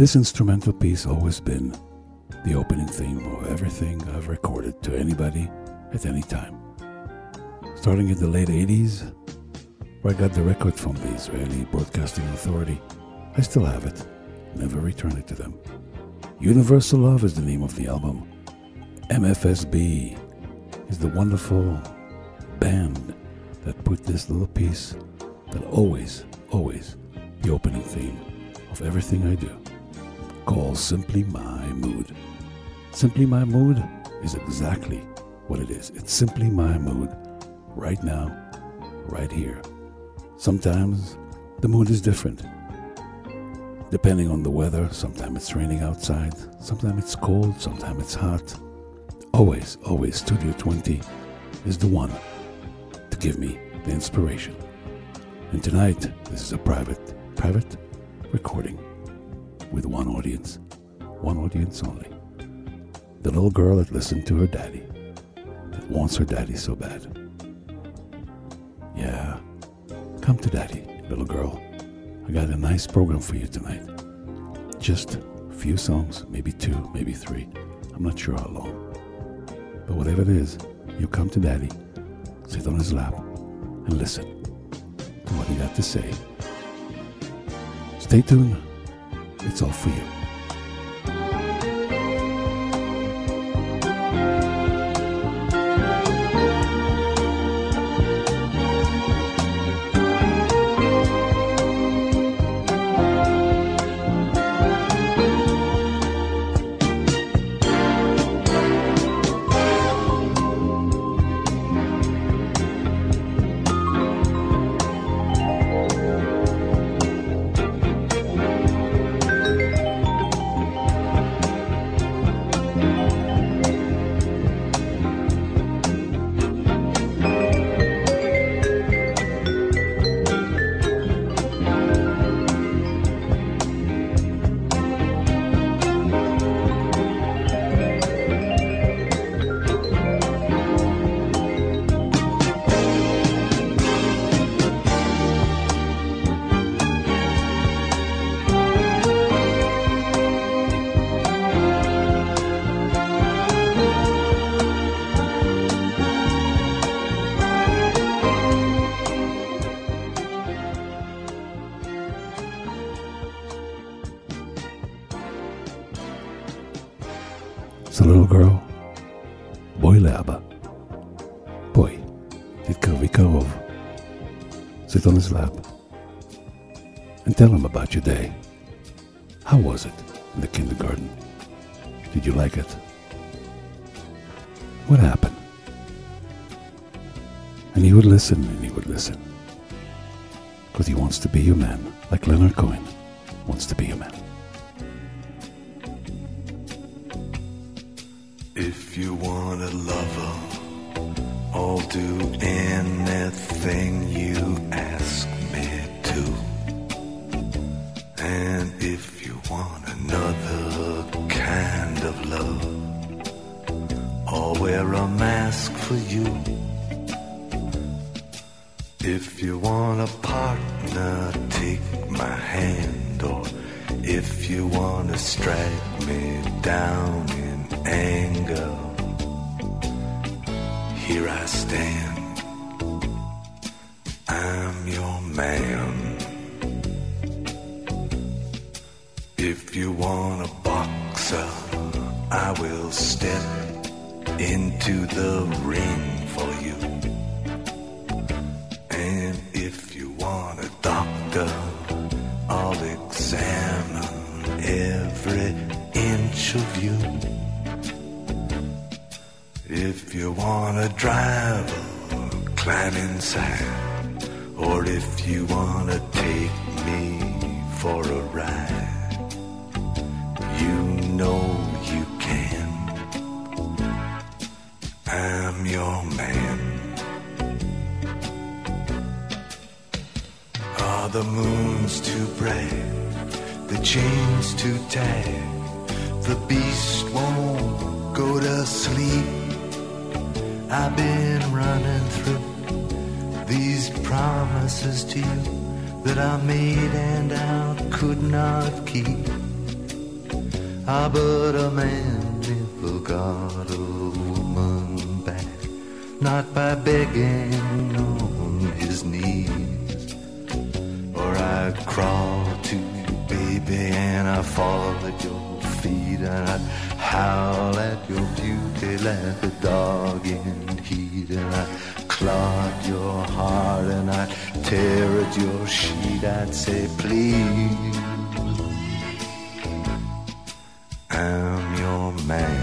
This instrumental piece has always been the opening theme of everything I've recorded to anybody at any time. Starting in the late 80s, where I got the record from the Israeli Broadcasting Authority, I still have it, never returned it to them. Universal Love is the name of the album. MFSB is the wonderful band that put this little piece that always, always the opening theme of everything I do called Simply My Mood. Simply My Mood is exactly what it is. It's simply my mood right now, right here. Sometimes the mood is different. Depending on the weather, sometimes it's raining outside, sometimes it's cold, sometimes it's hot. Always, always, Studio 20 is the one to give me the inspiration. And tonight, this is a private, private recording with one audience, one audience only. The little girl that listened to her daddy, that wants her daddy so bad. Yeah, come to daddy, little girl. I got a nice program for you tonight. Just a few songs, maybe two, maybe three. I'm not sure how long. But whatever it is, you come to daddy, sit on his lap, and listen to what he got to say. Stay tuned. It's all for you. לאבא. בואי, תתקרבי קרוב. Sit on his lap. And tell him about your day. How was it in the kindergarten? Did you like it? What happened? And he would listen and he would listen. Because he wants to be your man, like Leonard Cohen wants to be your man. You want a lover, I'll do anything you ask me to. And if you want another kind of love, I'll wear a mask for you. If you want a partner, take my hand, or if you want to strike me down in anger, here I stand. I'm your man. If you want a boxer, I will step into the ring for you. And if you want a doctor, I'll examine every inch of you. If you want to drive climb inside. Or if you want to take me for a ride, you know you can. I'm your man. Are the moon's too bright? The chain's too tight? The beast won't go to sleep. I've been running through these promises to you that I made and I could not keep. Ah, but a man never got a woman back, not by begging on his knees. Or I'd crawl to you, baby, and I'd fall at your feet, and I'd howl at your beauty like a dog in heat, and claw at your heart, and I'd tear at your sheet. I'd say, please. I'm your man.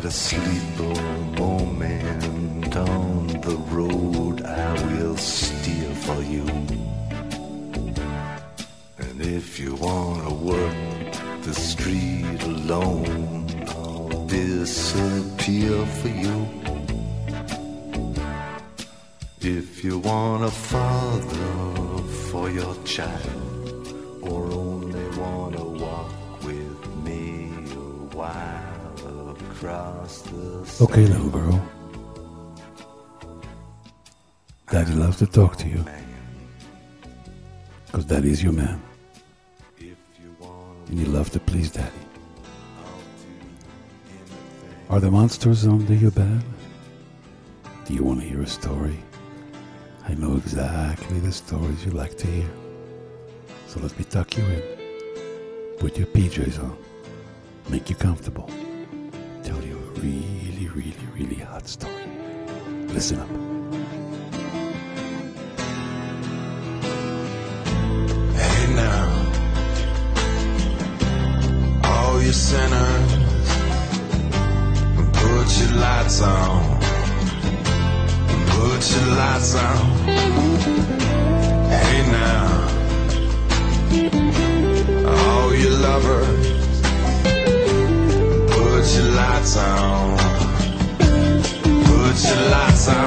Got a moment on the road, I will steer for you. And if you wanna work the street alone, I'll disappear for you. If you want a father for your child, or only wanna walk with me a while Okay, little girl. Daddy loves to talk to you because Daddy's your man If you want and you love to please Daddy. Are the monsters under your bed? Do you want to hear a story? I know exactly the stories you like to hear. So let me tuck you in. Put your PJs on. Make you comfortable. Tell you a really, really, really hot story. Listen up. Hey now, all you sinners, put your lights on. Put your lights on. Hey now, all you lovers, put your lights on. Put your lights on.